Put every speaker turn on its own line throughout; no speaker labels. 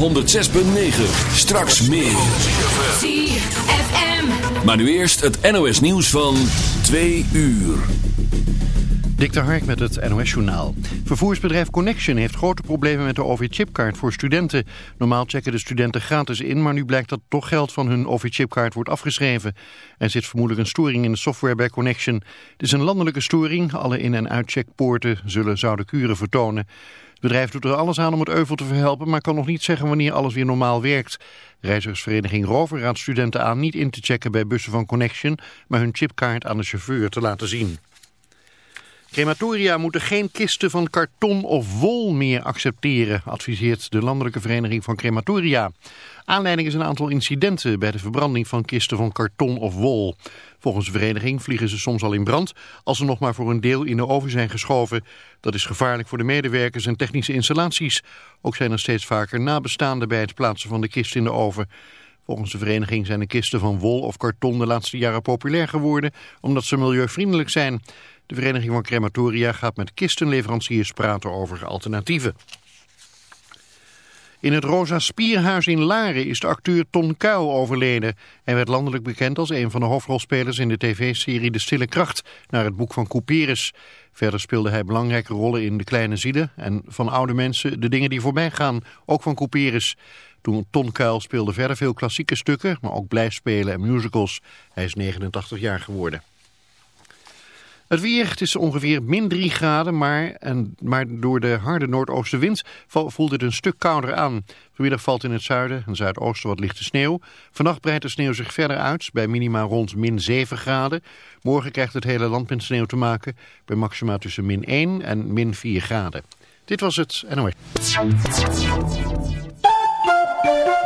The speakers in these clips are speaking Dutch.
106.9. Straks meer.
ZFM.
Maar nu eerst het NOS nieuws van 2 uur.
Dik de Hark met het NOS-journaal. Vervoersbedrijf Connection heeft grote problemen met de OV-chipkaart voor studenten. Normaal checken de studenten gratis in, maar nu blijkt dat toch geld van hun OV-chipkaart wordt afgeschreven. Er zit vermoedelijk een storing in de software bij Connection. Het is een landelijke storing. Alle in- en uitcheckpoorten zullen zouden kuren vertonen. Het bedrijf doet er alles aan om het euvel te verhelpen, maar kan nog niet zeggen wanneer alles weer normaal werkt. Reizigersvereniging Rover raadt studenten aan niet in te checken bij bussen van Connection, maar hun chipkaart aan de chauffeur te laten zien. Crematoria moeten geen kisten van karton of wol meer accepteren, adviseert de Landelijke Vereniging van Crematoria. Aanleiding is een aantal incidenten bij de verbranding van kisten van karton of wol. Volgens de vereniging vliegen ze soms al in brand als ze nog maar voor een deel in de oven zijn geschoven. Dat is gevaarlijk voor de medewerkers en technische installaties. Ook zijn er steeds vaker nabestaanden bij het plaatsen van de kist in de oven. Volgens de vereniging zijn de kisten van wol of karton de laatste jaren populair geworden omdat ze milieuvriendelijk zijn. De Vereniging van Crematoria gaat met kistenleveranciers praten over alternatieven. In het Rosa Spierhuis in Laren is de acteur Ton Kuil overleden. Hij werd landelijk bekend als een van de hoofdrolspelers in de tv-serie De Stille Kracht, naar het boek van Couperus. Verder speelde hij belangrijke rollen in De Kleine Zielen en van oude mensen De Dingen die voorbij gaan, ook van Couperus. Toen Ton Kuil speelde verder veel klassieke stukken, maar ook blijfspelen en musicals. Hij is 89 jaar geworden. Het weer, is ongeveer min 3 graden, maar, en, maar door de harde noordoostenwind voelt het een stuk kouder aan. Vanmiddag valt in het zuiden en zuidoosten wat lichte sneeuw. Vannacht breidt de sneeuw zich verder uit, bij minima rond min 7 graden. Morgen krijgt het hele land met sneeuw te maken, bij maxima tussen min 1 en min 4 graden. Dit was het NOS.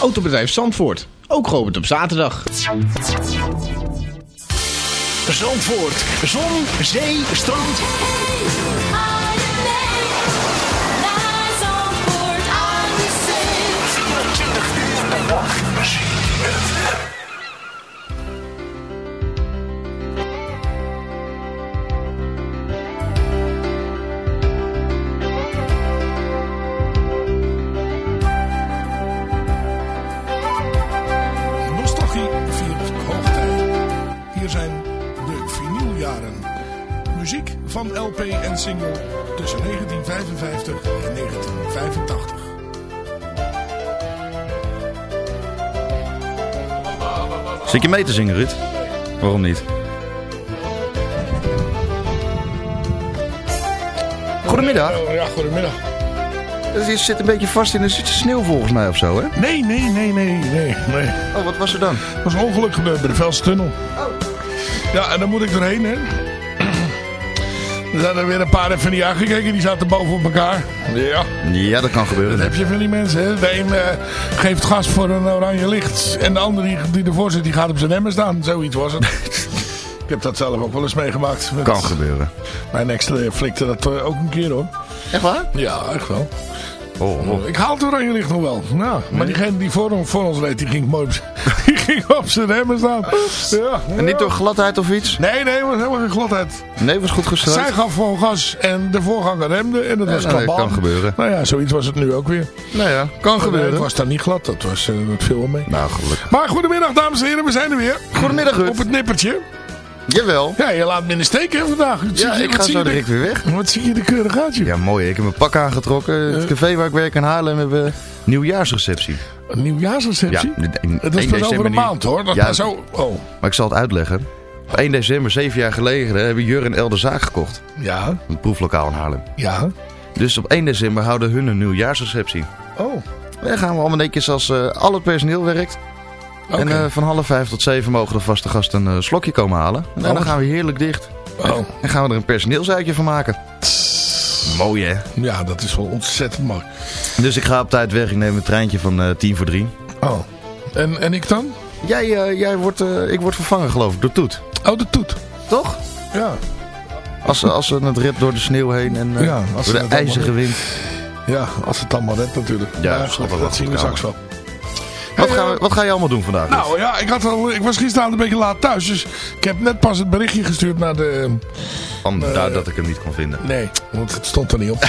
Autobedrijf Zandvoort, ook geopend op zaterdag.
Zandvoort, zon, zee, strand.
En single tussen 1955 en 1985.
Zit je mee te zingen, Ruud? Waarom niet? Goedemiddag.
Oh, ja, goedemiddag.
Je zit een beetje vast in de sneeuw volgens mij of zo, hè?
Nee, nee, nee, nee, nee, nee.
Oh, wat was er dan?
Er was een ongeluk gebeurd bij de Velstunnel. Ja, en dan moet ik erheen, hè. Er zijn er weer een paar even niet aangekeken. Die zaten boven op elkaar. Ja,
Ja, dat kan
dat
gebeuren.
heb je van die mensen, hè. De een eh, geeft gas voor een oranje licht. En de ander die, die ervoor zit, die gaat op zijn remmen staan. Zoiets was het. ik heb dat zelf ook wel eens meegemaakt. Met-
Kan gebeuren.
Mijn ex eh, flikte dat eh, ook een keer, hoor.
Echt waar?
Ja, echt wel.
Oh, oh.
Ik haal het oranje licht nog wel. Nou, maar diegene die voor, voor ons reed, die ging mooi Die ging op zijn remmen staan. Ja,
En niet door gladheid of iets?
Nee, nee, was helemaal geen gladheid.
Nee, was goed gestuurd.
Zij gaf gewoon gas en de voorganger remde en dat was
nou, dat
kabaal.
kan gebeuren.
Nou ja, zoiets was het nu ook weer.
Nou ja, kan gebeuren.
het was dan niet glad, dat, was, eh, dat viel wel mee.
Nou, gelukkig.
Maar goedemiddag dames en heren, we zijn er weer.
Goedemiddag, Ruud.
Op het nippertje.
Jawel.
Ja, je laat me in de steek hè, vandaag. Wat
Ja,
je-
ik ga zo direct weer weg.
Wat zie je er keurig uit, joh.
Ja, mooi. Ik heb mijn pak aangetrokken. Het café waar ik werk in Haarlem hebben we nieuwjaarsreceptie.
Een nieuwjaarsreceptie?
Ja, in
was
1
pas over een maand hoor. Dat
Ja,
zo... Oh,
Maar ik zal het uitleggen. Op 1 december, zeven jaar geleden, hebben Jur en El de zaak gekocht.
ja,
Een proeflokaal in Haarlem.
ja.
Dus op 1 december houden hun een nieuwjaarsreceptie.
Oh,
Dan gaan we allemaal netjes als eh, al het personeel werkt.
oké.
En eh, van half vijf tot zeven mogen de vaste gasten een eh, slokje komen halen. En dan
Oh.
gaan we heerlijk dicht.
oh.
En gaan we er een personeelsuitje van maken. Mooi hè?
Ja, dat is wel ontzettend mooi.
Dus ik ga op tijd weg. Ik neem een treintje van eh tien voor drie.
Oh. En, en ik dan?
Jij, eh, jij wordt, eh, ik word vervangen geloof ik door Toet.
Oh, de toet.
Toch?
Ja.
Als, ze- als ze het rit door de sneeuw heen en
Ja,
door de ijzige wind.
Ja, als het allemaal redt natuurlijk.
Ja,
Maar
dat
dat zien we straks wel.
Wat, gaan we,
eh,
wat ga je allemaal doen vandaag?
Nou ja, ik, had al, ik was gisteravond een beetje laat thuis. Dus ik heb net pas het berichtje gestuurd naar de...
Vandaar dat ik hem niet kon vinden.
Nee, want het stond er niet op.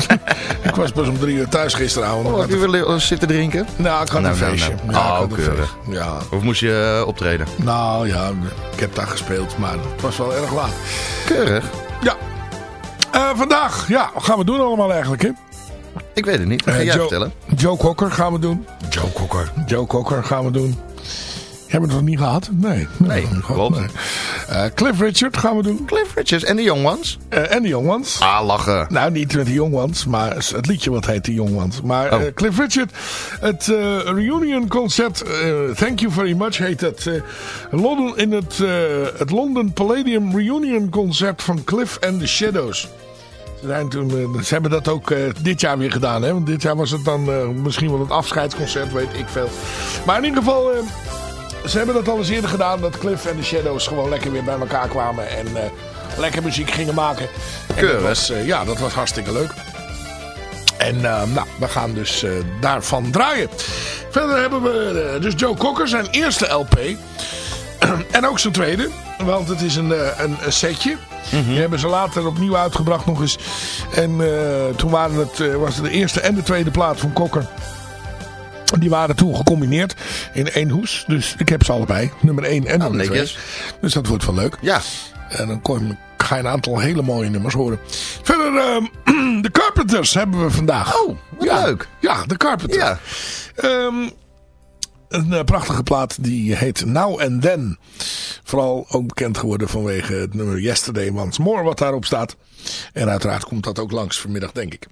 ik was pas om drie uur thuis gisteravond.
Oh, heb
had-
je willen zitten drinken?
Nou, ik had
Nou,
een
nou,
feestje.
nou.
Ja,
Oh,
een
keurig.
Ja,
Of moest je eh, optreden?
nou ja, ik heb daar gespeeld, maar het was wel erg laat.
Keurig.
Ja. Eh, vandaag, ja, wat gaan we doen allemaal eigenlijk, hè?
Ik weet het niet. Dat ga
Eh,
jij
Joe-
vertellen.
Joe Cocker gaan we doen. Joe Cocker. Joe Cocker gaan we doen. Hebben we het nog niet gehad? Nee.
Nee, klopt.
nee. Eh, Cliff Richard gaan we doen.
Cliff Richards en de Young Ones.
Eh, en de Young Ones.
Ah, lachen.
Nou, niet met de Young Ones, maar het liedje wat heet de Young Ones. Maar
Oh.
eh, Cliff Richard, het eh, reunion concert, eh, Thank You Very Much heet het. London, in het, eh, het London Palladium reunion concert van Cliff and the Shadows. Toen, eh, ze hebben dat ook eh, dit jaar weer gedaan. Hè? Want dit jaar was het dan eh, misschien wel het afscheidsconcert, weet ik veel. Maar in ieder geval, ze hebben dat al eens eerder gedaan. Dat Cliff and the Shadows gewoon lekker weer bij elkaar kwamen. En lekker muziek gingen maken. En
Keurig.
Ja, dat was hartstikke leuk. En nou, we gaan dus daarvan draaien. Verder hebben we dus Joe Cocker, zijn eerste LP. en ook zijn tweede. Want het is een, eh, een, een setje. Die hebben ze later opnieuw uitgebracht nog eens. En eh, toen waren het, eh, was het de eerste en de tweede plaat van Cocker. Die waren toen gecombineerd in één hoes. Dus ik heb ze allebei. Nummer 1 en nummer 2.
netjes.
Dus dat wordt wel leuk.
Ja.
En dan kon je, ga je een aantal hele mooie nummers horen. Verder, ehm, de Carpenters hebben we vandaag.
Oh,
ja,
leuk.
Ja, de Carpenters.
Ja.
Ehm, een eh, prachtige plaat die heet Now and Then. Vooral ook bekend geworden vanwege het nummer Yesterday Once More wat daarop staat. En uiteraard komt dat ook langs vanmiddag denk ik.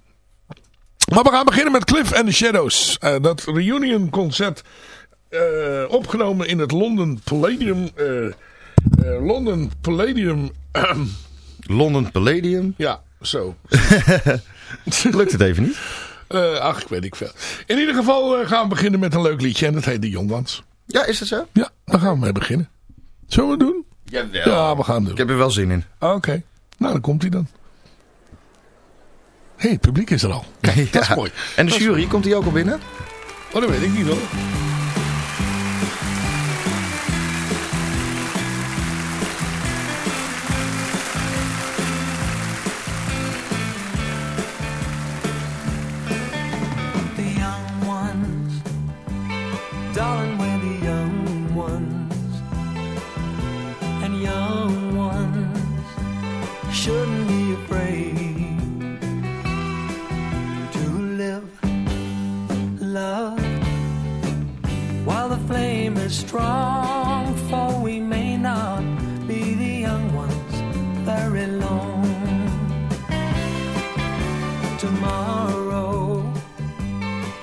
Maar we gaan beginnen met Cliff and the Shadows. Eh, dat reunion concert eh, opgenomen in het London Palladium. eh, London Palladium.
London Palladium.
ja, zo.
Lukt het even niet?
Eh, ach, ik weet niet veel. In ieder geval eh, gaan we beginnen met een leuk liedje. En dat heet De Jongwans.
Ja, is dat zo?
Ja, daar gaan we mee beginnen. Zullen we het doen?
Jawel.
Ja, we gaan het doen.
Ik heb er wel zin in.
Oké, nou dan komt hij dan. Hé, hey, het publiek is er al. Kijk, dat is mooi.
En de jury, komt die ook al binnen?
Oh, dat weet ik niet hoor.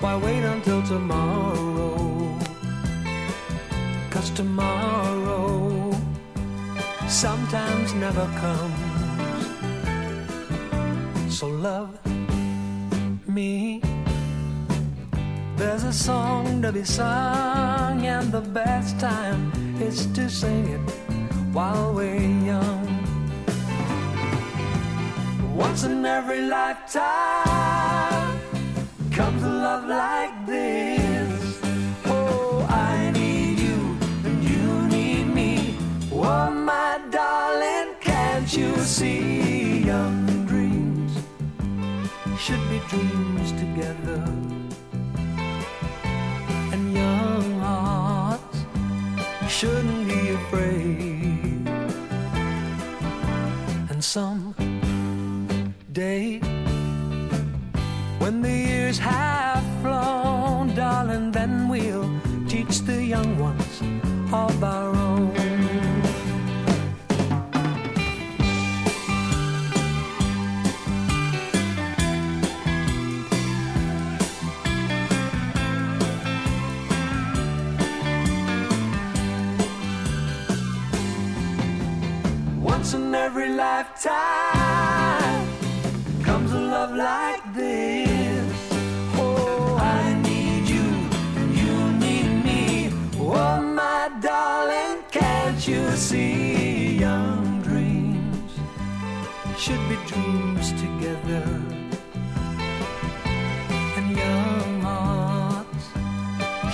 Why wait until tomorrow? Cause tomorrow sometimes never comes. So love me. There's a song to be sung, and the best time is to sing it while we're young. Once in every lifetime
dreams together? And young hearts shouldn't be afraid. And some day when the years have flown, darling, then we'll teach the young ones of our own. In every lifetime comes a love like this. Oh, I need you, and you need me. Oh, my darling, can't you see? Young dreams should be dreams together, and young hearts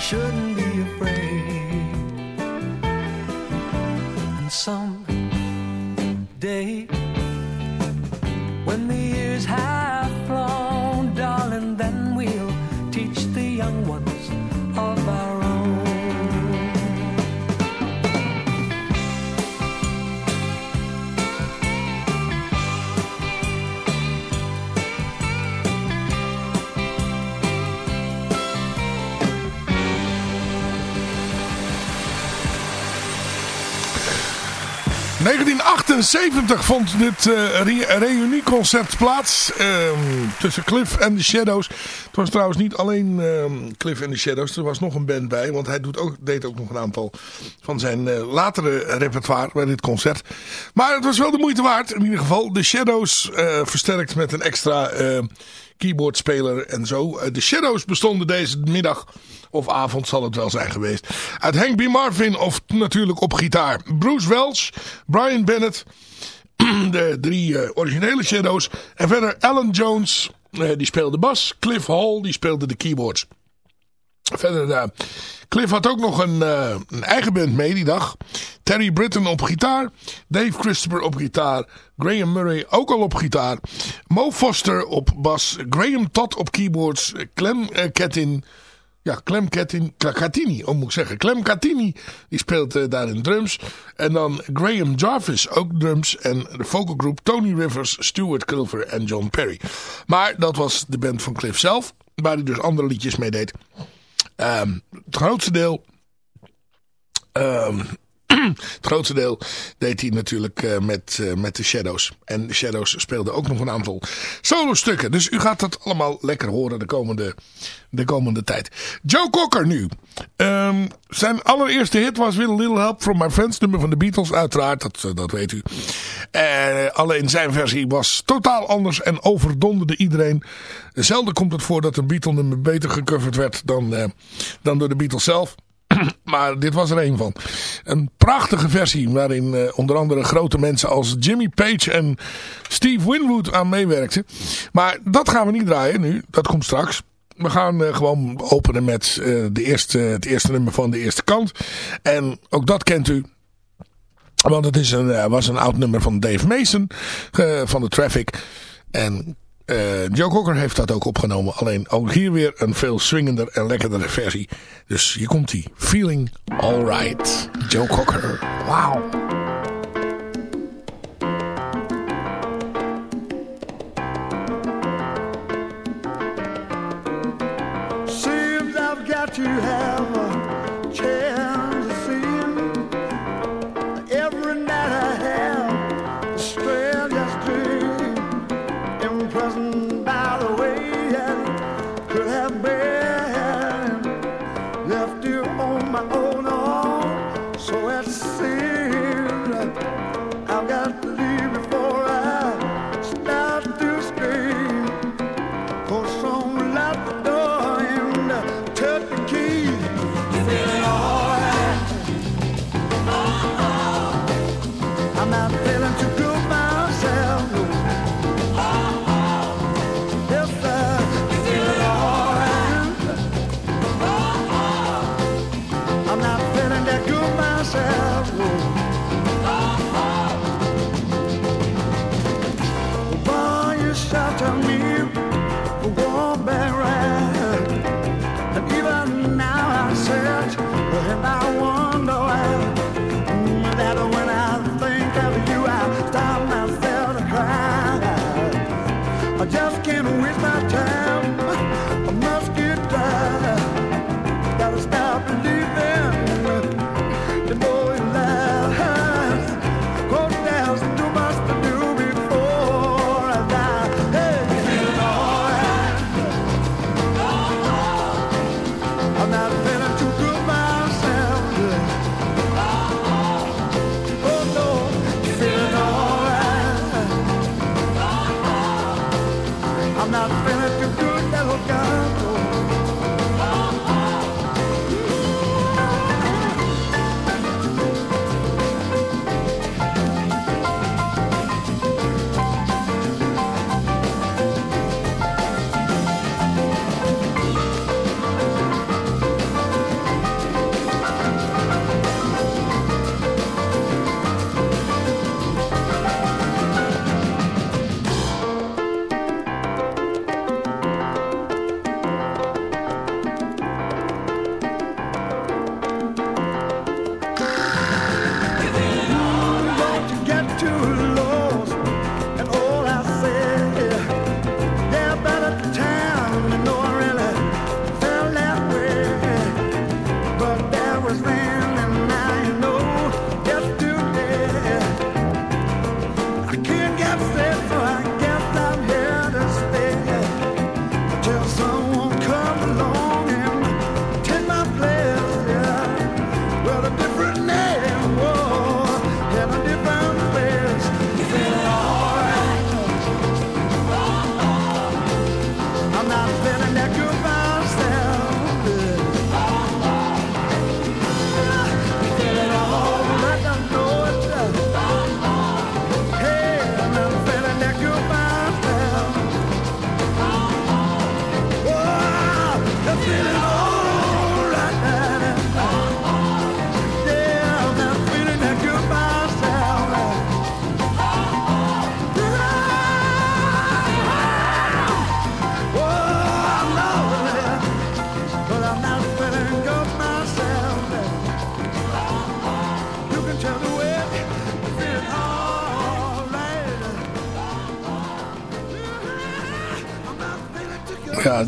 shouldn't be afraid. And some day. When the years have
1978 vond dit eh, re reunieconcert plaats ehm, tussen Cliff en The Shadows. Het was trouwens niet alleen ehm, Cliff en The Shadows, er was nog een band bij. Want hij doet ook, deed ook nog een aantal van zijn eh, latere repertoire bij dit concert. Maar het was wel de moeite waard. In ieder geval The Shadows eh, versterkt met een extra keyboardspeler en zo. De Shadows bestonden deze middag of avond zal het wel zijn geweest. Uit Hank B. Marvin of natuurlijk op gitaar. Bruce Welch, Brian Bennett, de drie originele Shadows. En verder Alan Jones, die speelde bas. Cliff Hall, die speelde de keyboards. Verder, uh, Cliff had ook nog een, een, eigen band mee die dag. Terry Britton op gitaar. Dave Christopher op gitaar. Graham Murray ook al op gitaar. Mo Foster op bas. Graham Todd op keyboards. Clem Kettin... Ja, Clem Catini, oh moet ik zeggen. Clem Catini, die speelt uh, daar in drums. En dan Graham Jarvis, ook drums. En de vocal group Tony Rivers, Stuart Culver en John Perry. Maar dat was de band van Cliff zelf, waar hij dus andere liedjes mee deed. Um, het grootste deel... Um, het grootste deel deed hij natuurlijk uh, met, uh, met de Shadows. En de Shadows speelden ook nog een aantal solo stukken. Dus u gaat dat allemaal lekker horen de komende, de komende tijd. Joe Cocker nu. Um, zijn allereerste hit was With a Little Help From My Friends. Nummer van de Beatles uiteraard, dat, dat weet u. Uh, alleen zijn versie was totaal anders en overdonderde iedereen. Zelden komt het voor dat een Beatle nummer beter gecoverd werd dan, dan door de Beatles zelf. maar dit was er een van. Een prachtige versie waarin uh, onder andere grote mensen als Jimmy Page en Steve Winwood aan meewerkten. Maar dat gaan we niet draaien nu. Dat komt straks. We gaan uh, gewoon openen met uh, de eerste, het eerste nummer van de eerste kant. En ook dat kent u. Want het is een, was een oud nummer van Dave Mason van de Traffic. En uh, Joe Cocker heeft dat ook opgenomen. Alleen ook hier weer een veel swingender en lekkerdere versie. Dus hier komt hij. Feeling Alright. Joe Cocker. Wauw.
Seems I've got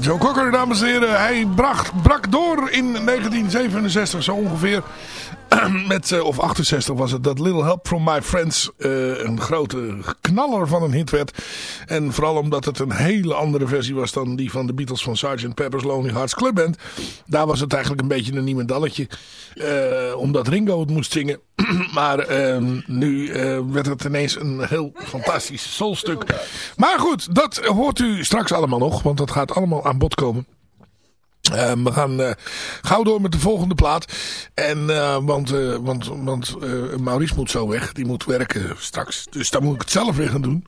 Joe Cocker, dames en heren. Hij bracht, brak door in 1967 zo ongeveer. Met, eh, of 68 was het, dat Little Help From My Friends uh, een grote knaller van een hit werd. En vooral omdat het een hele andere versie was dan die van de Beatles van Sgt. Pepper's Lonely Hearts Club Band. Daar was het eigenlijk een beetje een niemendalletje. Uh, omdat Ringo het moest zingen. maar ehm, nu werd het ineens een heel fantastisch soulstuk. Maar goed, dat hoort u straks allemaal nog. Want dat gaat allemaal aan bod komen. Uh, we gaan uh, gauw door met de volgende plaat. En, uh, want want, want Maurice moet zo weg. Die moet werken straks. Dus dan moet ik het zelf weer gaan doen.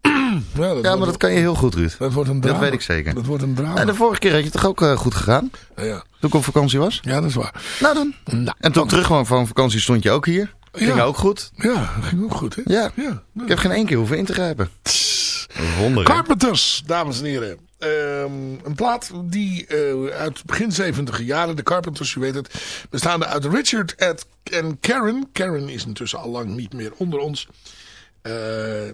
ja, ja maar dat kan je heel goed, Ruud.
Dat wordt een drama.
Dat weet ik zeker.
Dat wordt een drama.
En de vorige keer had je het toch ook goed gegaan?
Ja, ja.
Toen ik op vakantie was?
Ja, dat is waar.
Nou dan. Nou, en toen terug van vakantie stond je ook hier. Ging
ja.
ook goed.
Ja, ging ook goed, hè?
Ja.
ja.
Ik heb geen één keer hoeven in te grijpen. Wonder.
Carpenters, dames en heren. Um, een plaat die uh, uit begin 70 jaren, de Carpenters, u weet het, bestaande uit Richard Ed en Karen. Karen is intussen al lang niet meer onder ons. Uh,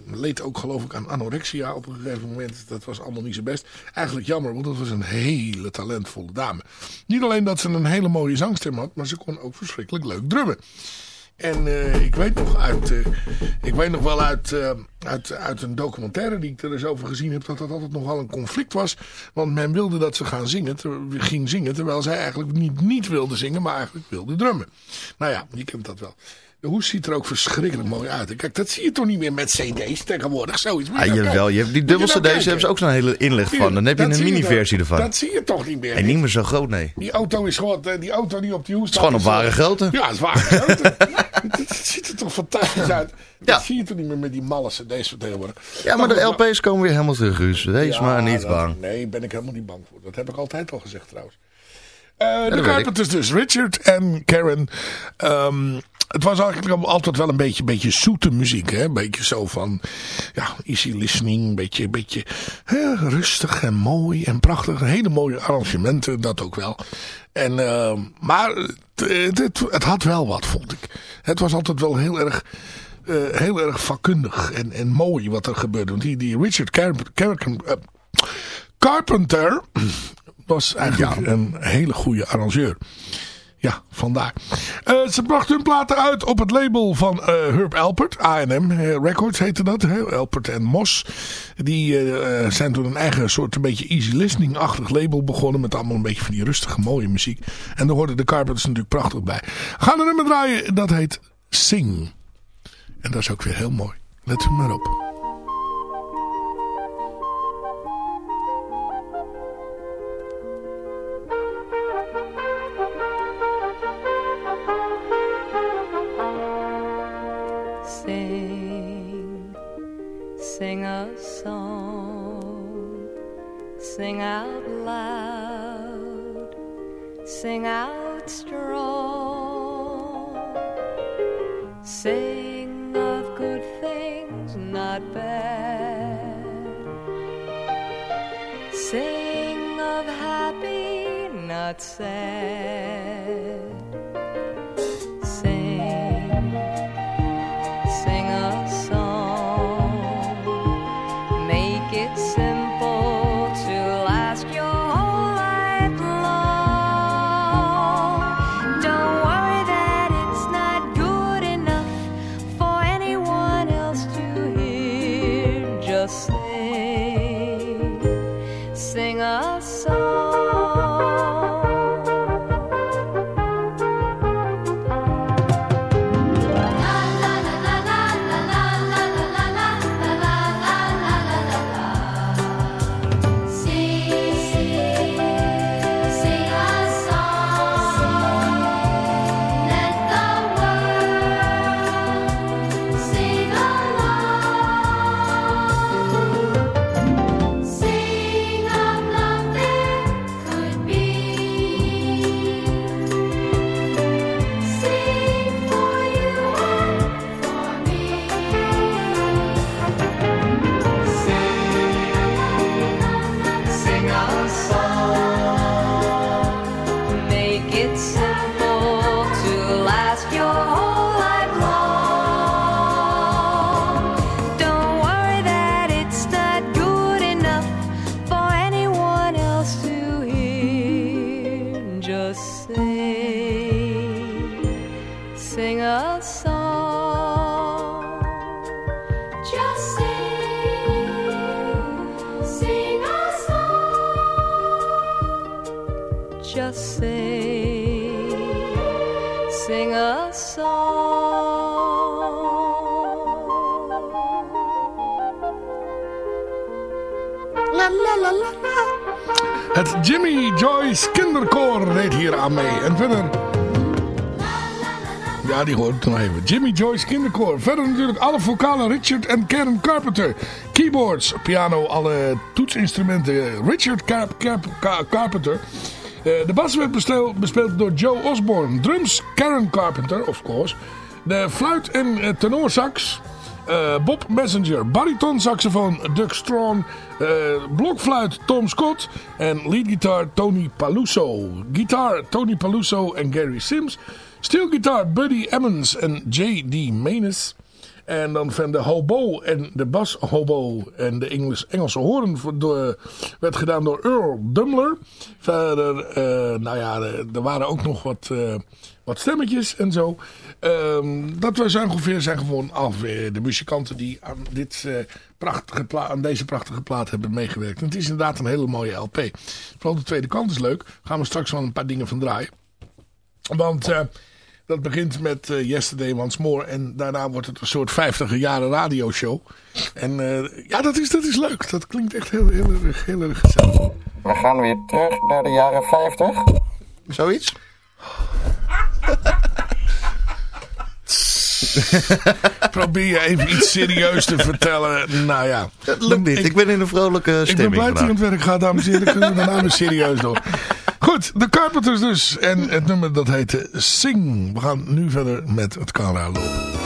leed ook geloof ik aan anorexia op een gegeven moment. Dat was allemaal niet zo best. Eigenlijk jammer, want dat was een hele talentvolle dame. Niet alleen dat ze een hele mooie zangstem had, maar ze kon ook verschrikkelijk leuk drummen. En uh, ik weet nog uit, uh, ik weet nog wel uit, uh, uit, uit een documentaire die ik er eens over gezien heb, dat dat altijd nogal een conflict was. Want men wilde dat ze gaan zingen, ter, ging zingen, terwijl zij eigenlijk niet, niet wilde zingen, maar eigenlijk wilde drummen. Nou ja, je kent dat wel. De hoes ziet er ook verschrikkelijk mooi uit. Kijk, dat zie je toch niet meer met cd's tegenwoordig. Zoiets.
Ah, jawel, je hebt die dubbel cd's hebben ze ook zo'n hele inleg van. Dan heb je een mini-versie ervan.
Dat zie je toch niet meer.
En niet meer zo groot, nee.
Die auto is gewoon, die auto die op die hoes
staat. Het is gewoon op ware grootte.
Ja, het is ware grootte. Het ziet er toch fantastisch uit. Ja. Dat zie je toch niet meer met die malle cd's van tegenwoordig.
Ja, maar de LP's komen weer helemaal terug, Ruus. Wees ja, maar niet
dat,
bang.
Nee, ben ik helemaal niet bang voor. Dat heb ik altijd al gezegd trouwens. Uh, de Carpenters dus. Richard en Karen. Um, het was eigenlijk altijd wel een beetje, beetje zoete muziek. Hè? Een beetje zo van ja, easy listening. Een beetje, beetje hè, rustig en mooi en prachtig. Hele mooie arrangementen, dat ook wel. En, uh, maar het, het, het, had wel wat, vond ik. Het was altijd wel heel erg... Uh, heel erg vakkundig en, en mooi wat er gebeurde. Want die, die Richard Car Car Car Carpenter was eigenlijk ja. een hele goede arrangeur. Ja, vandaar. Uh, ze brachten hun platen uit op het label van uh, Herb Alpert. A&M Records heette dat. Hè? Alpert en Mos. Die zijn toen een eigen soort een beetje easy listening-achtig label begonnen. Met allemaal een beetje van die rustige mooie muziek. En daar hoorden de Carpenters natuurlijk prachtig bij. Gaan een nummer draaien. Dat heet Sing. En dat is ook weer heel mooi. Let u maar op. Jimmy Joyce Kinderkoor. Verder natuurlijk alle vocalen Richard en Karen Carpenter. Keyboards, piano, alle toetsinstrumenten. Richard Carp, Carp, Ca- Carpenter. Eh, de bas werd bespeeld door Joe Osborne. Drums Karen Carpenter, of course. De fluit en eh, tenorsax eh, Bob Messenger. Bariton saxofoon Doug Strong. blokfluit Tom Scott. En leadguitar Tony Paluso. Gitaar Tony Paluso en Gary Sims. Steelgitaar Buddy Emmons en J.D. Menes. En dan van de hobo en de bas hobo en de Engels, Engelse hoorn werd gedaan door Earl Dumler. Verder, eh, nou ja, er waren ook nog wat, eh, wat stemmetjes en zo. Ehm, dat zijn ongeveer zijn gewoon alweer de muzikanten die aan, dit, eh, prachtige pla- aan deze prachtige plaat hebben meegewerkt. Het is inderdaad een hele mooie LP. Vooral de tweede kant is leuk. Gaan we straks wel een paar dingen van draaien. Want eh, dat begint met eh, Yesterday Once More. En daarna wordt het een soort 50 jaren radioshow. En eh, ja, dat is, dat is leuk. Dat klinkt echt heel, heel, erg, heel erg gezellig.
We gaan weer terug naar de jaren 50.
Zoiets?
Probeer je even iets serieus te vertellen. Nou ja.
Dat lukt niet. Ik, ben in een vrolijke
Ik ben
stemming
blij dat je aan
vandaag.
het werk gaat, dames en heren. Kunnen we daarna weer serieus door. Goed, de Carpenters dus. En het nummer dat heette Sing. We gaan nu verder met het camera lopen.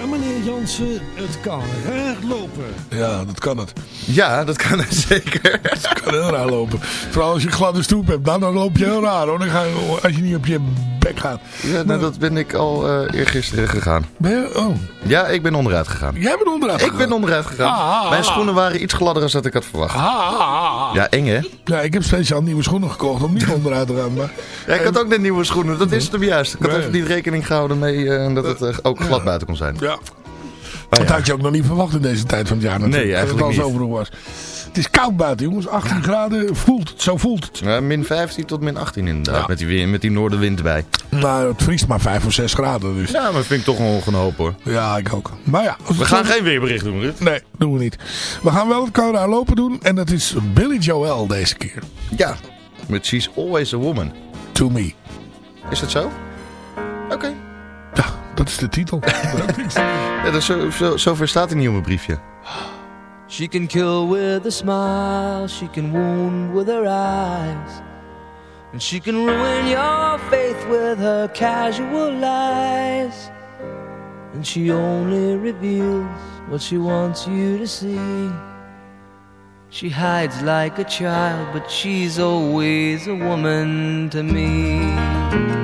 Ja, meneer Jansen, het kan raar lopen.
Ja, dat kan het.
Ja, dat kan het zeker.
Het kan heel raar lopen. Vooral als je een gladde stoep hebt. Dan, dan loop je heel raar hoor. Dan ga je, als je niet op je bek gaat.
Ja, nou, dat ben ik al eh eergisteren gegaan.
Ben je? Oh.
Ja, ik ben onderuit gegaan.
Jij bent onderuit
Ik
gegaan?
ben onderuit gegaan.
Ah, ah,
Mijn
ah.
schoenen waren iets gladder dan dat ik had verwacht.
Ah, ah, ah, ah.
Ja, eng hè?
Ja, ik heb speciaal nieuwe schoenen gekocht om niet onderuit te gaan. Maar...
Ja, ik had ook net nieuwe schoenen. Dat is het hem juist. Ik had
Nee.
even niet rekening gehouden mee eh, dat het eh, ook glad buiten kon zijn.
Ja.
Maar
Dat
ja.
had je ook nog niet verwacht in deze tijd van het jaar natuurlijk.
Nee, eigenlijk
dat het al
niet.
was. Het is koud buiten jongens. 18 graden. Voelt het. Zo voelt het.
Ja, min 15 tot min 18 inderdaad.
Ja.
Met, die, met die noordenwind erbij.
Nou, het vriest maar 5 of 6 graden. Dus.
Ja, maar vind ik toch wel een hoop hoor.
Ja, ik ook. Maar ja.
We gaan geen weerbericht doen, Ruud.
Nee, doen we niet. We gaan wel het koude lopen doen. En dat is Billy Joel deze keer.
Ja, met She's Always a Woman.
To me.
Is dat zo? Oké.
Ja, dat is de titel.
Ja, dat is zo, zo, zover staat hij niet op mijn briefje.
She can kill with a smile, she can wound with her eyes. And she can ruin your faith with her casual lies. And she only reveals what she wants you to see. She hides like a child, but she's always a woman to me.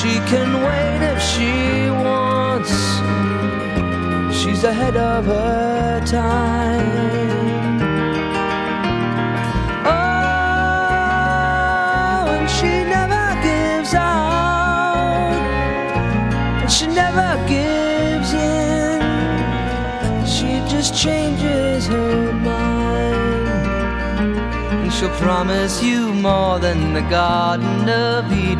She can wait if she wants. She's ahead of her time. Oh, and she never gives out. And she never gives in. She just changes her mind. And she'll promise you more than the Garden of Eden.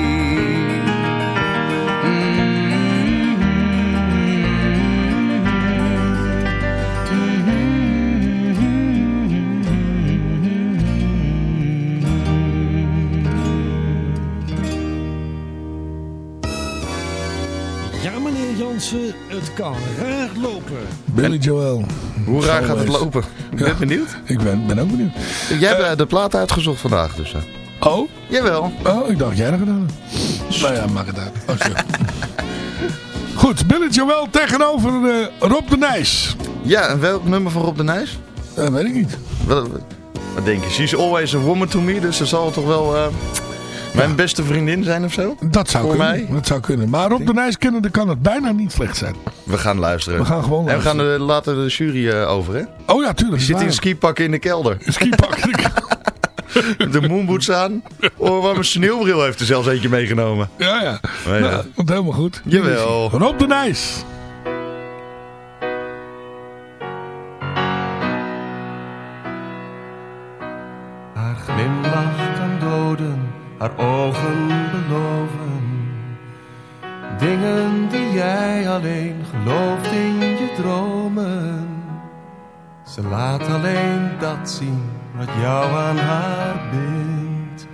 Kan raar lopen.
Billy Joel.
Hoe raar gaat het lopen? Ik ben
Ja.
benieuwd.
Ik ben, ben ook benieuwd.
Jij hebt eh, de plaat uitgezocht vandaag dus. hè?
Oh?
Jawel.
Oh, ik dacht jij dat gedaan had. Nou ja, maak het uit. Oh. Goed, Billy Joel tegenover eh, Rob de Nijs.
Ja, en welk nummer van Rob de Nijs?
Dat weet ik niet.
Wat, wat denk je? She's always a woman to me, dus ze zal toch wel eh, mijn beste vriendin zijn of zo?
Dat zou
Voor
kunnen.
mij?
Dat zou kunnen. Maar Rob de Nijs kennende kan het bijna niet slecht zijn.
We gaan luisteren.
We gaan gewoon
En we gaan
luisteren.
de, later de jury eh, over, hè?
Oh ja, tuurlijk.
Die zit in
waar.
skipakken in de kelder.
Skipak.
De moonboots aan. Oh, waar mijn sneeuwbril heeft er zelfs eentje meegenomen.
ja, ja.
Maar ja.
Nou, komt helemaal goed.
Jawel.
Rob de Nijs.
Haar glimlach kan doden, haar ogen beloven. Dingen die jij alleen gelooft in je dromen. Ze laat alleen dat zien wat jou aan haar bindt.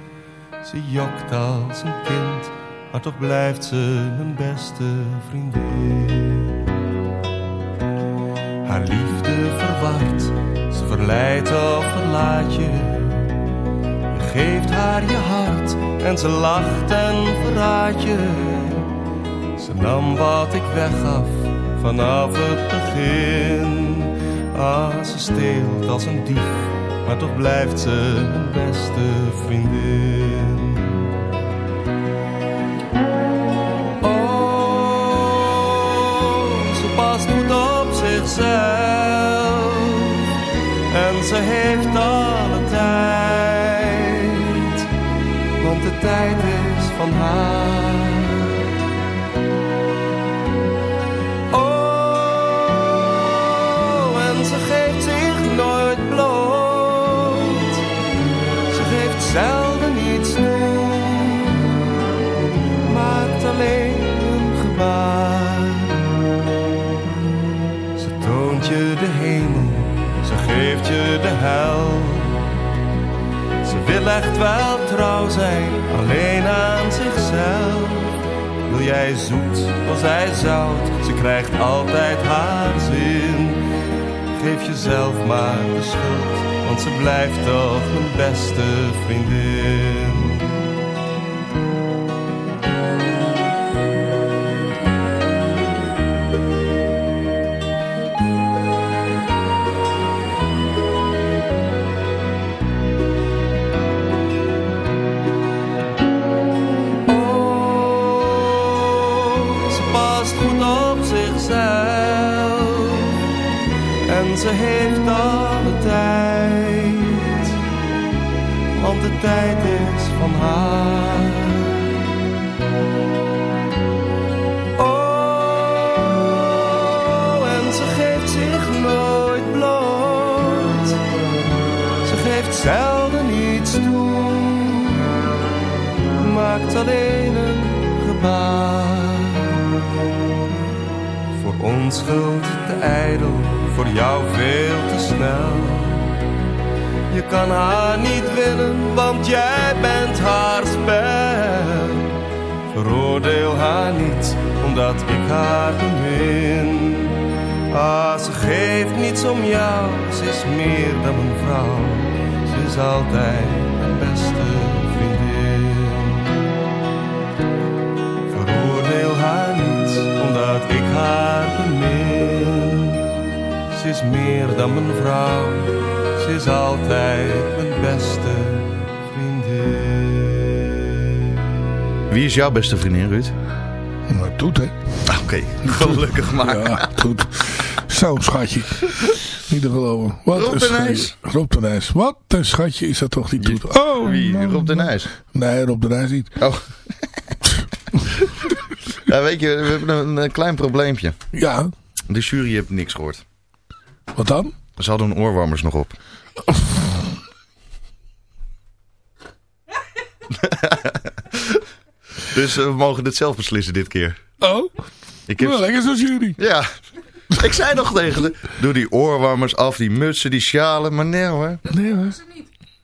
Ze jokt als een kind, maar toch blijft ze mijn beste vriendin. Haar liefde verward, ze verleidt of verlaat je. Je geeft haar je hart en ze lacht en verraadt je. Ze nam wat ik weggaf vanaf het begin. Ah, ze steelt als een dief, maar toch blijft ze beste vriendin. Ze wil echt wel trouw zijn, alleen aan zichzelf. Wil jij zoet, wil zij zout, ze krijgt altijd haar zin. Geef jezelf maar de schuld, want ze blijft toch mijn beste vriendin. Kan haar niet winnen, want jij bent haar spel. Veroordeel haar niet, omdat ik haar bemin. Ah, ze geeft niets om jou, ze is meer dan een vrouw. Ze is altijd mijn beste vriendin. Veroordeel haar niet, omdat ik haar bemin. Ze is meer dan mijn vrouw, ze is altijd mijn beste vriendin.
Wie is jouw beste vriendin, Ruud?
Nou, Toet, hè?
Ah, Oké, gelukkig maar.
Ja, Toet. Zo'n schatje. Niet te geloven. Wat
Rob
een
de
schatje.
Nijs.
Rob de Nijs. Wat een schatje is dat toch, die Toet. Oh,
Wie?
man.
Rob de Nijs?
Nee, Rob de Nijs niet.
Oh. ja, weet je, we hebben een, een klein probleempje.
Ja,
De jury heeft niks gehoord.
wat dan?
Ze hadden hun oorwarmers nog op. dus eh, we mogen dit zelf beslissen dit keer.
Oh,
Ik heb...
lekker zo'n jury.
Ja. Ik zei nog tegen de... Doe die oorwarmers af, die mutsen, die sjalen. Maar nee hoor.
Nee hoor.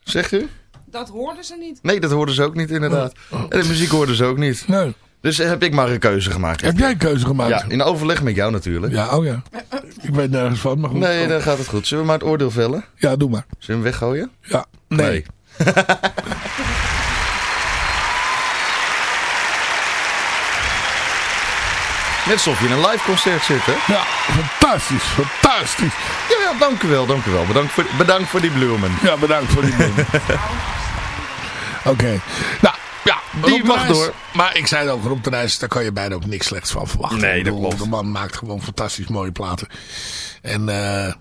Zegt u?
Dat hoorden ze niet.
Nee, dat hoorden ze ook niet inderdaad. En de muziek hoorden ze ook niet.
Nee.
Dus heb ik maar een keuze gemaakt.
Heb jij een keuze gemaakt?
Ja, in overleg met jou natuurlijk.
Ja, oh ja. Ik weet nergens van, maar goed.
Nee, dan gaat het goed. Zullen we maar het oordeel vellen?
Ja, doe maar.
Zullen we hem weggooien?
Ja, nee.
Net alsof je in een live concert zit, hè?
Ja, fantastisch, fantastisch.
Ja, ja, dank u wel, dank u wel. Bedankt voor, bedankt voor die bloemen.
Ja, bedankt voor die bloemen. Oké. Nou, ja,
Die
Rob
mag door.
Maar ik zei het ook, Rob de Nijs, daar kan je bijna ook niks slechts van verwachten.
Nee, dat
bedoel,
klopt.
De man maakt gewoon fantastisch mooie platen. En eh,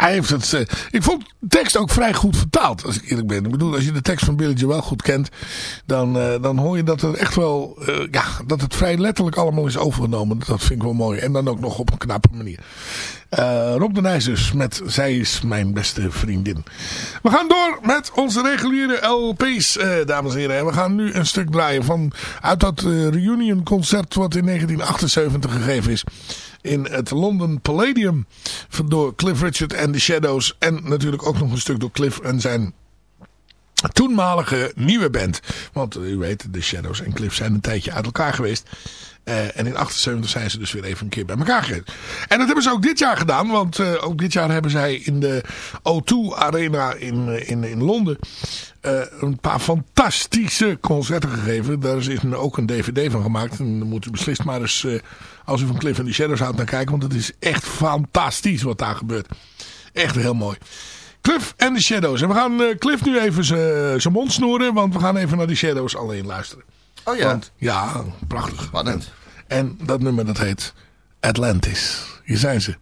hij heeft het... eh, ik vond de tekst ook vrij goed vertaald, als ik eerlijk ben. Ik bedoel, als je de tekst van Billy Joel goed kent, dan, eh, dan hoor je dat het echt wel... eh, ja, dat het vrij letterlijk allemaal is overgenomen. Dat vind ik wel mooi. En dan ook nog op een knappe manier. Rob de Nijs dus met Zij is mijn beste vriendin. We gaan door met onze reguliere LP's, dames en heren. En we gaan nu een stuk draaien van uit dat reunion concert wat in 1978 gegeven is. In het London Palladium. Door Cliff Richard en The Shadows. En natuurlijk ook nog een stuk door Cliff en zijn toenmalige nieuwe band. Want u weet, The Shadows en Cliff zijn een tijdje uit elkaar geweest. Eh, en in 78 zijn ze dus weer even een keer bij elkaar geweest. En dat hebben ze ook dit jaar gedaan. Want eh, ook dit jaar hebben zij in de O2 Arena in, eh, in, in Londen... eh, een paar fantastische concerten gegeven. Daar is een- ook een dvd van gemaakt. En dan moet u beslist maar eens... eh, als u van Cliff en The Shadows houdt naar kijken. Want het is echt fantastisch wat daar gebeurt. Echt heel mooi. Cliff en de Shadows. En we gaan eh, Cliff nu even zijn mond snoeren. Want we gaan even naar de Shadows alleen luisteren.
Oh ja.
Want, ja, prachtig.
Spannend.
En dat nummer dat heet Atlantis. Hier zijn ze.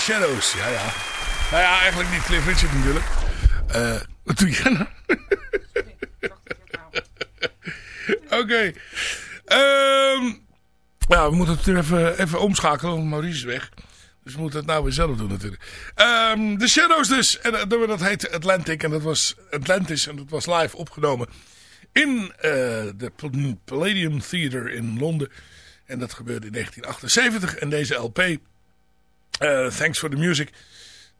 Shadows. Ja, ja. Nou ja, eigenlijk niet Cliff Richard natuurlijk. Eh, wat doe je nou? Oké. Ehm, ja, we moeten het natuurlijk even, even omschakelen, want Maurice is weg. Dus we moeten het nou weer zelf doen natuurlijk. Ehm The Shadows dus. En dat nummer dat heet Atlantic. En dat was Atlantis. En dat was live opgenomen in eh, de Palladium Theatre in Londen. En dat gebeurde in 1978. En deze LP, eh, Thanks for the Music,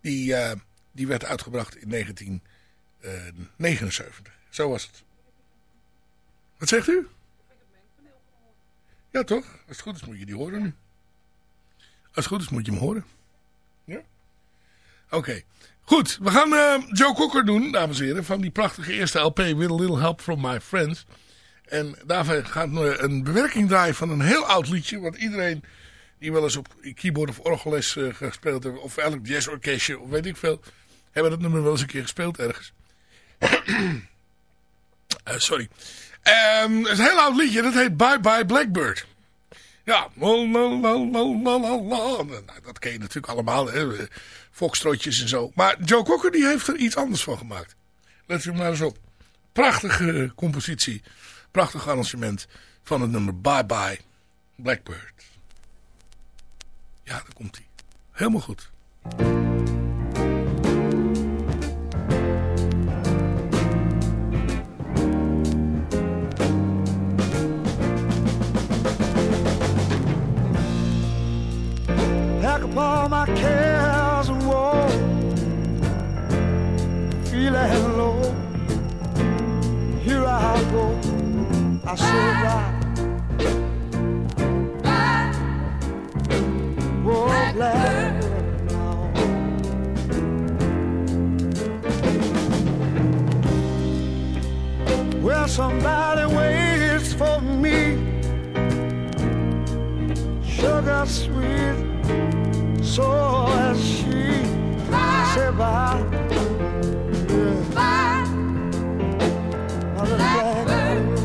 die, eh, die werd uitgebracht in 1979. Zo was het. Wat zegt u? Ja, toch? Als het goed is moet je die horen nu. Als het goed is moet je hem horen. Ja? Oké. Goed, we gaan eh, Joe Cocker doen, dames en heren, van die prachtige eerste LP, With a Little Help From My Friends. En daarvoor gaat een bewerking draaien van een heel oud liedje, wat iedereen die wel eens op keyboard of orgelles eh, gespeeld heeft, of elk jazzorkestje, of weet ik veel, hebben dat nummer wel eens een keer gespeeld ergens. Eh, sorry. Ehm, het is een heel oud liedje, dat heet Bye Bye Blackbird. Ja. Nou, dat ken je natuurlijk allemaal, hè. Foxtrotjes en zo. Maar Joe Cocker die heeft er iets anders van gemaakt. Let u maar eens op. Prachtige compositie. Prachtig arrangement van het nummer Bye Bye Blackbird. Ja, daar komt hij. Helemaal goed.
Pack up all my cares and woe. Feeling low. Here I go. I say somebody waits for me. Sugar sweet so as she said bye. Yeah. Bye. Blackbird.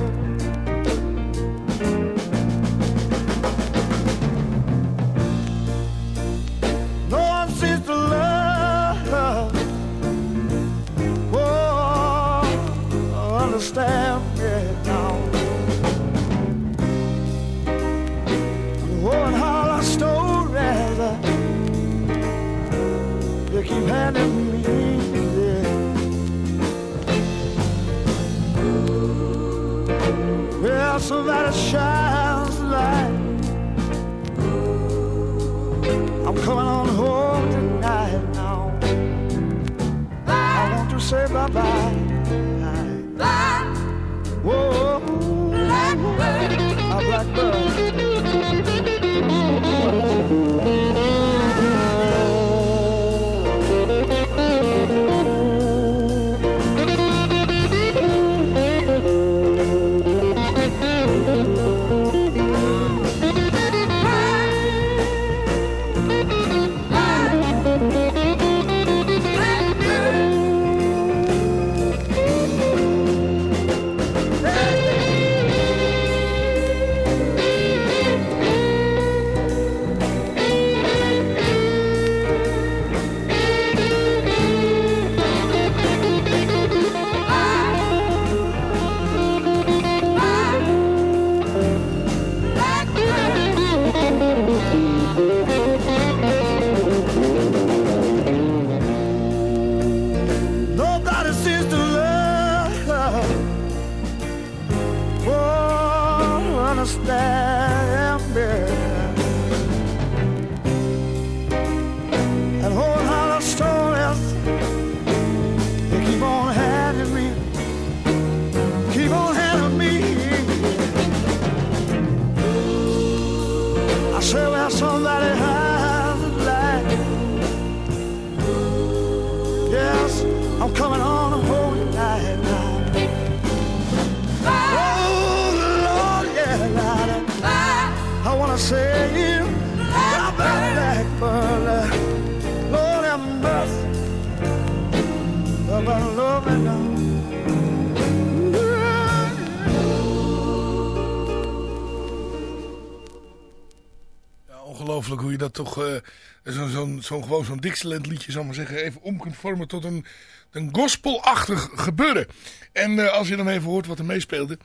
Ongelooflijk hoe je dat toch... eh zo'n zo'n gewoon zo'n Dixieland liedje, zal maar zeggen... even om kunt vormen tot een, een gospelachtig gebeuren. En eh, als je dan even hoort wat er meespeelde...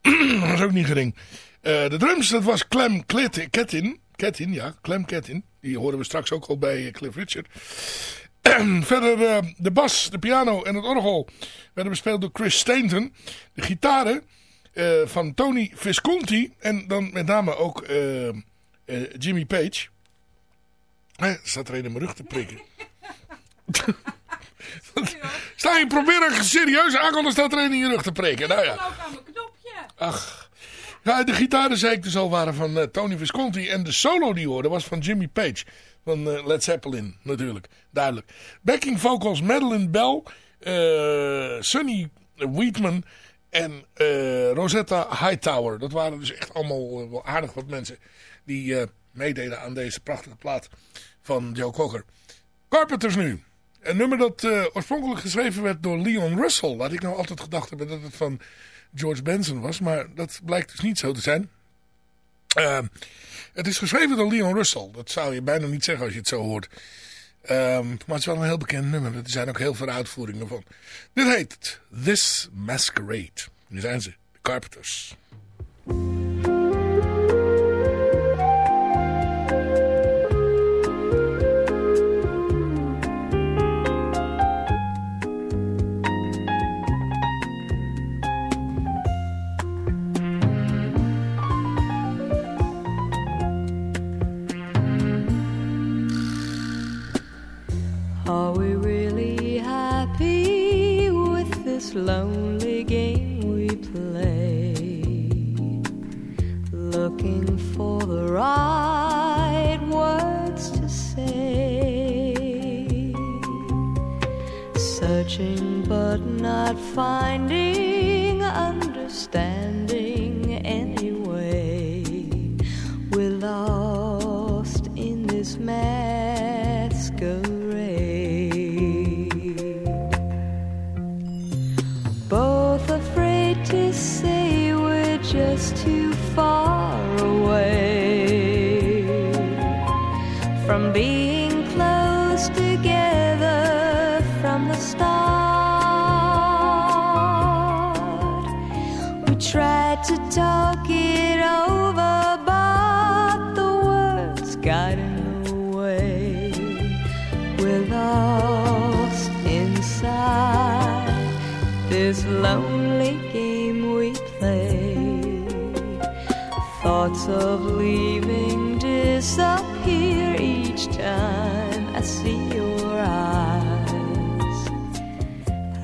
dat was ook niet gering. Eh, de drums, dat was Clem Kettin. Kettin, ja, Clem Kettin. Die horen we straks ook al bij Cliff Richard. Verder de bas, de piano en het orgel werden bespeeld door Chris Stainton. De gitaren van Tony Visconti. En dan met name ook eh, Jimmy Page. Hè, staat er een in mijn rug te prikken. Sta je proberen serieus aan, dan staat er een in je rug te prikken. Nou ja. Ach. Ja, de gitaren, zei ik dus al, waren van eh, Tony Visconti. En de solo die hoorde was van Jimmy Page. Van eh, Led Zeppelin, natuurlijk. Duidelijk. Backing vocals Madeline Bell, eh, Sonny Wheatman en Rosetta Hightower. Dat waren dus echt allemaal wel aardig wat mensen die eh, meededen aan deze prachtige plaat van Joe Cocker. Carpenters nu. Een nummer dat eh, oorspronkelijk geschreven werd door Leon Russell. Waar ik nou altijd gedacht heb dat het van George Benson was. Maar dat blijkt dus niet zo te zijn. Uh, het is geschreven door Leon Russell. Dat zou je bijna niet zeggen als je het zo hoort. Um, maar het is wel een heel bekend nummer. Er zijn ook heel veel uitvoeringen van. Dit heet This Masquerade. Nu zijn ze, de Carpenters.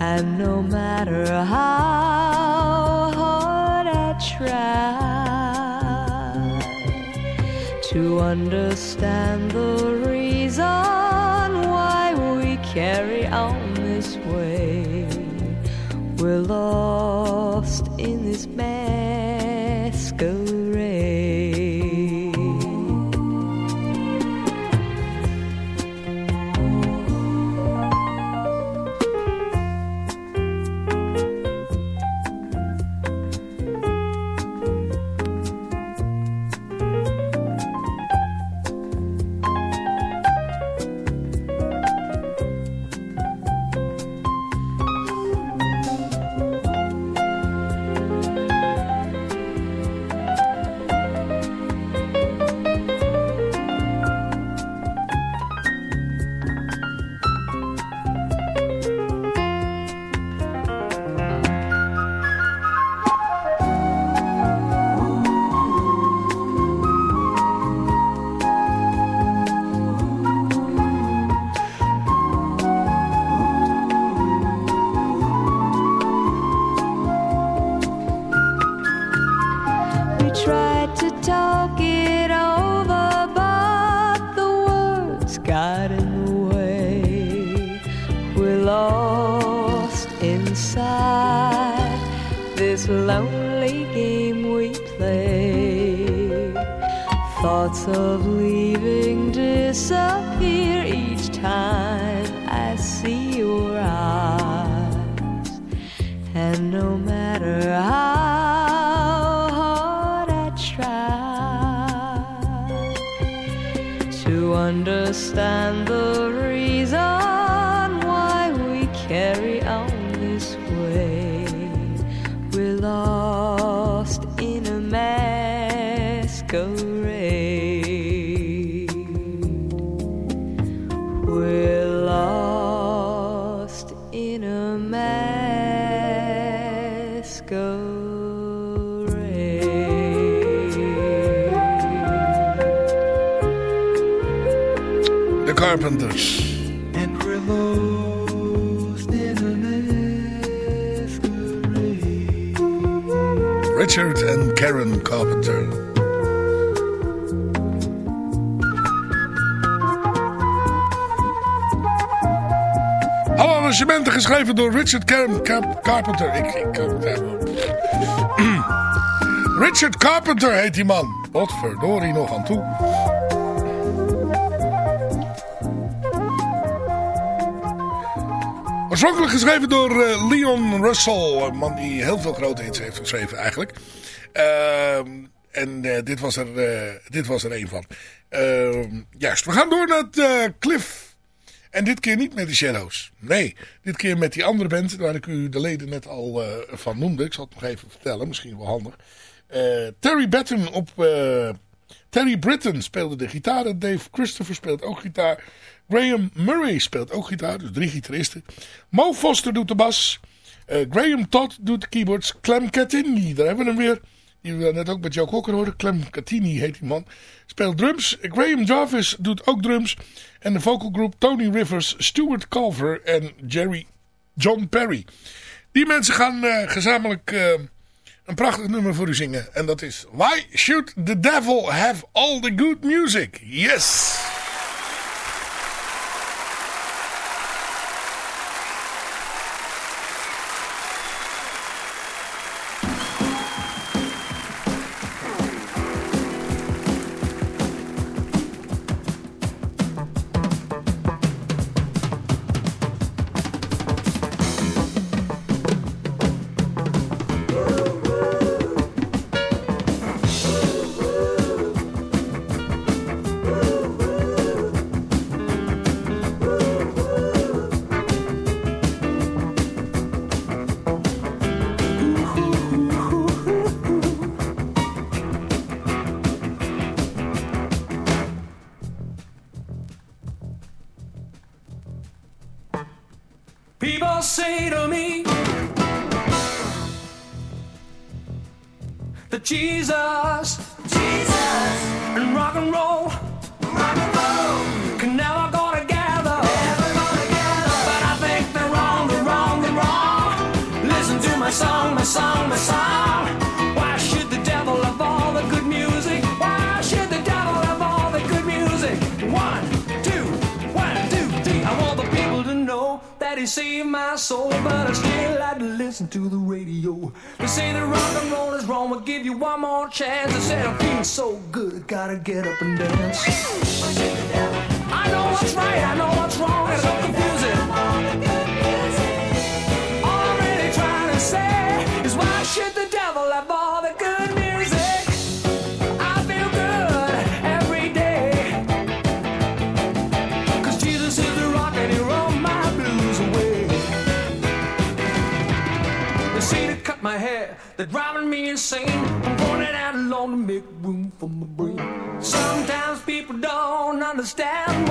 And no matter how hard I try to understand the reason why we carry on this way, we're lost understand the reason why we carry on this way. We're lost in a masquerade.
Carpenters.
And we're lost in a
Richard en Karen Carpenter. Alle arrangementen geschreven door Richard Karen Carpenter. Ik, ik, eh, Richard Carpenter heet die man. Wat verdorie nog aan toe. Oorspronkelijk geschreven door eh, Leon Russell. Een man die heel veel grote hits heeft geschreven eigenlijk. Ehm, en eh, dit, was er, eh, dit was er een van. Ehm, juist, we gaan door naar het Cliff. En dit keer niet met de Shadows. Nee, dit keer met die andere band waar ik u de leden net al van noemde. Ik zal het nog even vertellen, misschien wel handig. Terry Batten op... Terry Britton speelde de gitaar. Dave Christopher speelt ook gitaar. Graham Murray speelt ook gitaar. Dus drie gitaristen. Mo Foster doet de bas. Eh, Graham Todd doet de keyboards. Clem Catini, daar hebben we hem weer. Die we net ook met Joe Cocker hoorden. Clem Catini heet die man. Speelt drums. Graham Jarvis doet ook drums. En de vocal group Tony Rivers, Stuart Culver en Jerry John Perry. Die mensen gaan eh, gezamenlijk eh, een prachtig nummer voor u zingen. En dat is Why Should the Devil Have All the Good Music? Yes!
They're driving me insane. I'm going out alone to make room for my brain. Sometimes people don't understand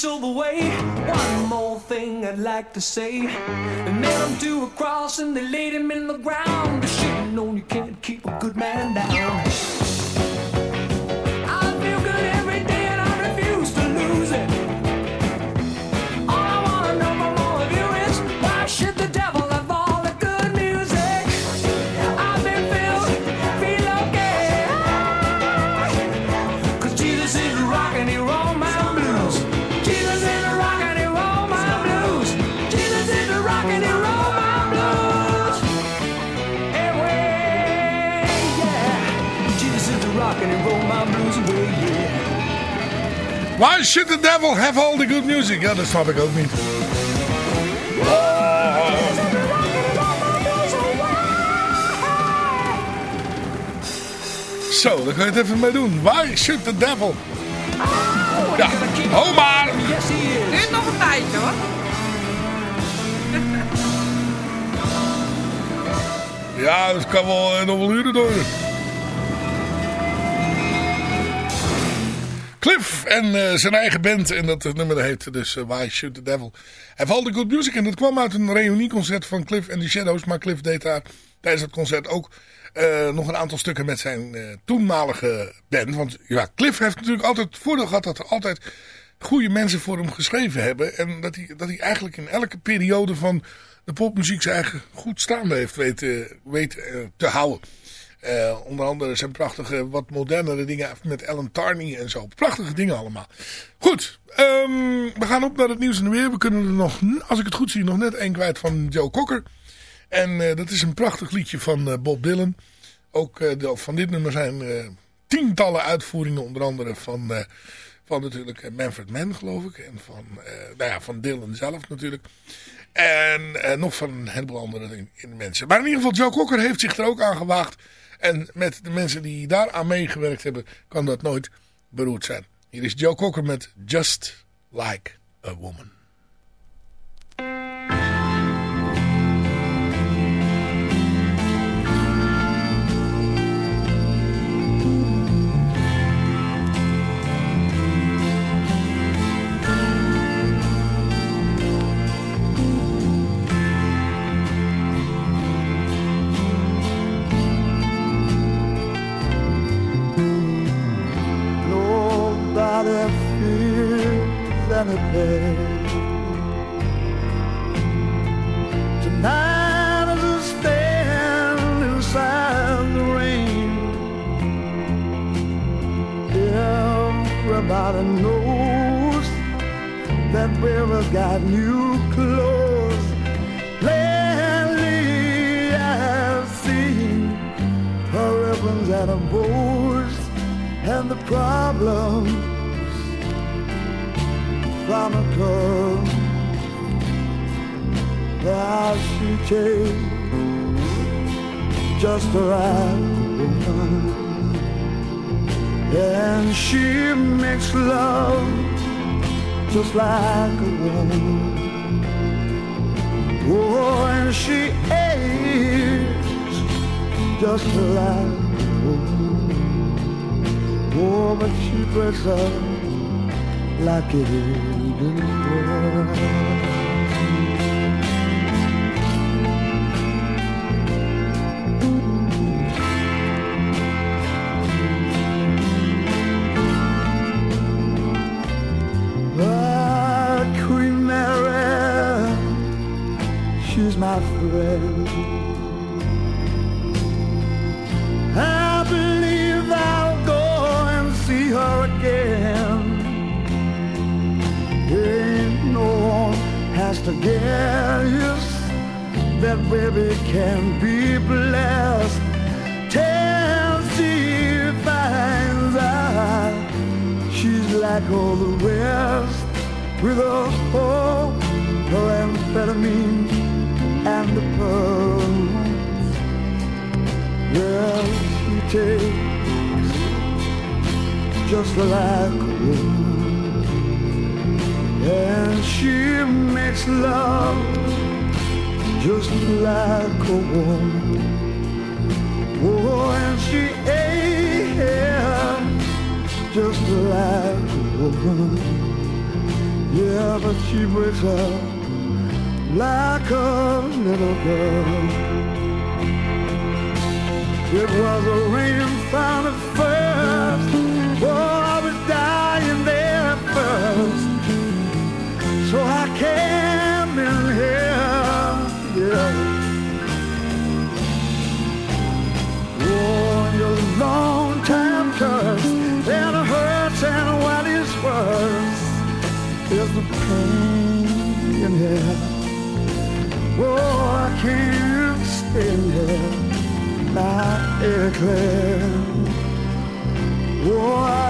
Showed the way. One more thing I'd like to say. They nailed him to a cross and they laid him in the ground. They should have known you can't keep a good man down. Why should the devil have all the good music?
Ja, dat snap ik ook niet. Zo, daar kan je het even mee doen. Why should the devil? Ja, ho maar!
Duurt nog een tijdje hoor.
Ja, dat kan wel eh, nog wel uren door. Cliff en eh, zijn eigen band. En dat nummer heet dus eh, Why Shoot the Devil. Have All The Good Music. En dat kwam uit een reunieconcert van Cliff en The Shadows. Maar Cliff deed daar tijdens het concert ook eh, nog een aantal stukken met zijn eh, toenmalige band. Want ja, Cliff heeft natuurlijk altijd het voordeel gehad dat er altijd goede mensen voor hem geschreven hebben. En dat hij, dat hij eigenlijk in elke periode van de popmuziek zijn eigen goed staande heeft weten, weten eh, te houden. Eh, onder andere zijn prachtige, wat modernere dingen met Alan Tarney en zo. Prachtige dingen allemaal. Goed, ehm, we gaan op naar het nieuws en weer. We kunnen er nog, als ik het goed zie, nog net één kwijt van Joe Cocker. En eh, dat is een prachtig liedje van eh, Bob Dylan. Ook van dit nummer zijn tientallen uitvoeringen, onder andere van, van natuurlijk Manfred Mann, geloof ik. En van, nou ja, van Dylan zelf natuurlijk. En nog van een heleboel andere mensen. Maar in ieder geval, Joe Cocker heeft zich er ook aan gewaagd. En met de mensen die daar aan meegewerkt hebben, kan dat nooit beroerd zijn. Hier is Joe Cocker met Just Like a Woman.
Pain. Tonight as I stand inside the rain, everybody knows that we've got new clothes. Lately I've seen her ribbons and her bows and the problems a curve that she takes just right woman and she makes love just like a woman. Oh and she is just like a woman. Oh, but she dress up like it is in the world. Ah, Queen Mary, she's my friend. I believe I'll go and see her again. Has to guess that baby can be blessed. Till she finds out she's like all the rest with her hope, her amphetamine and the pearls. Well, she takes just like a and she makes love just like a woman. Oh, and she ain't just like a woman. Yeah, but she breaks up like a little girl. It was a rain found at first. Oh, I was dying there first. So I came in here, yeah. Oh, your long time curse, and it hurts, and what is worse is the pain in here. Oh, I can't stand here like a clear. Oh, I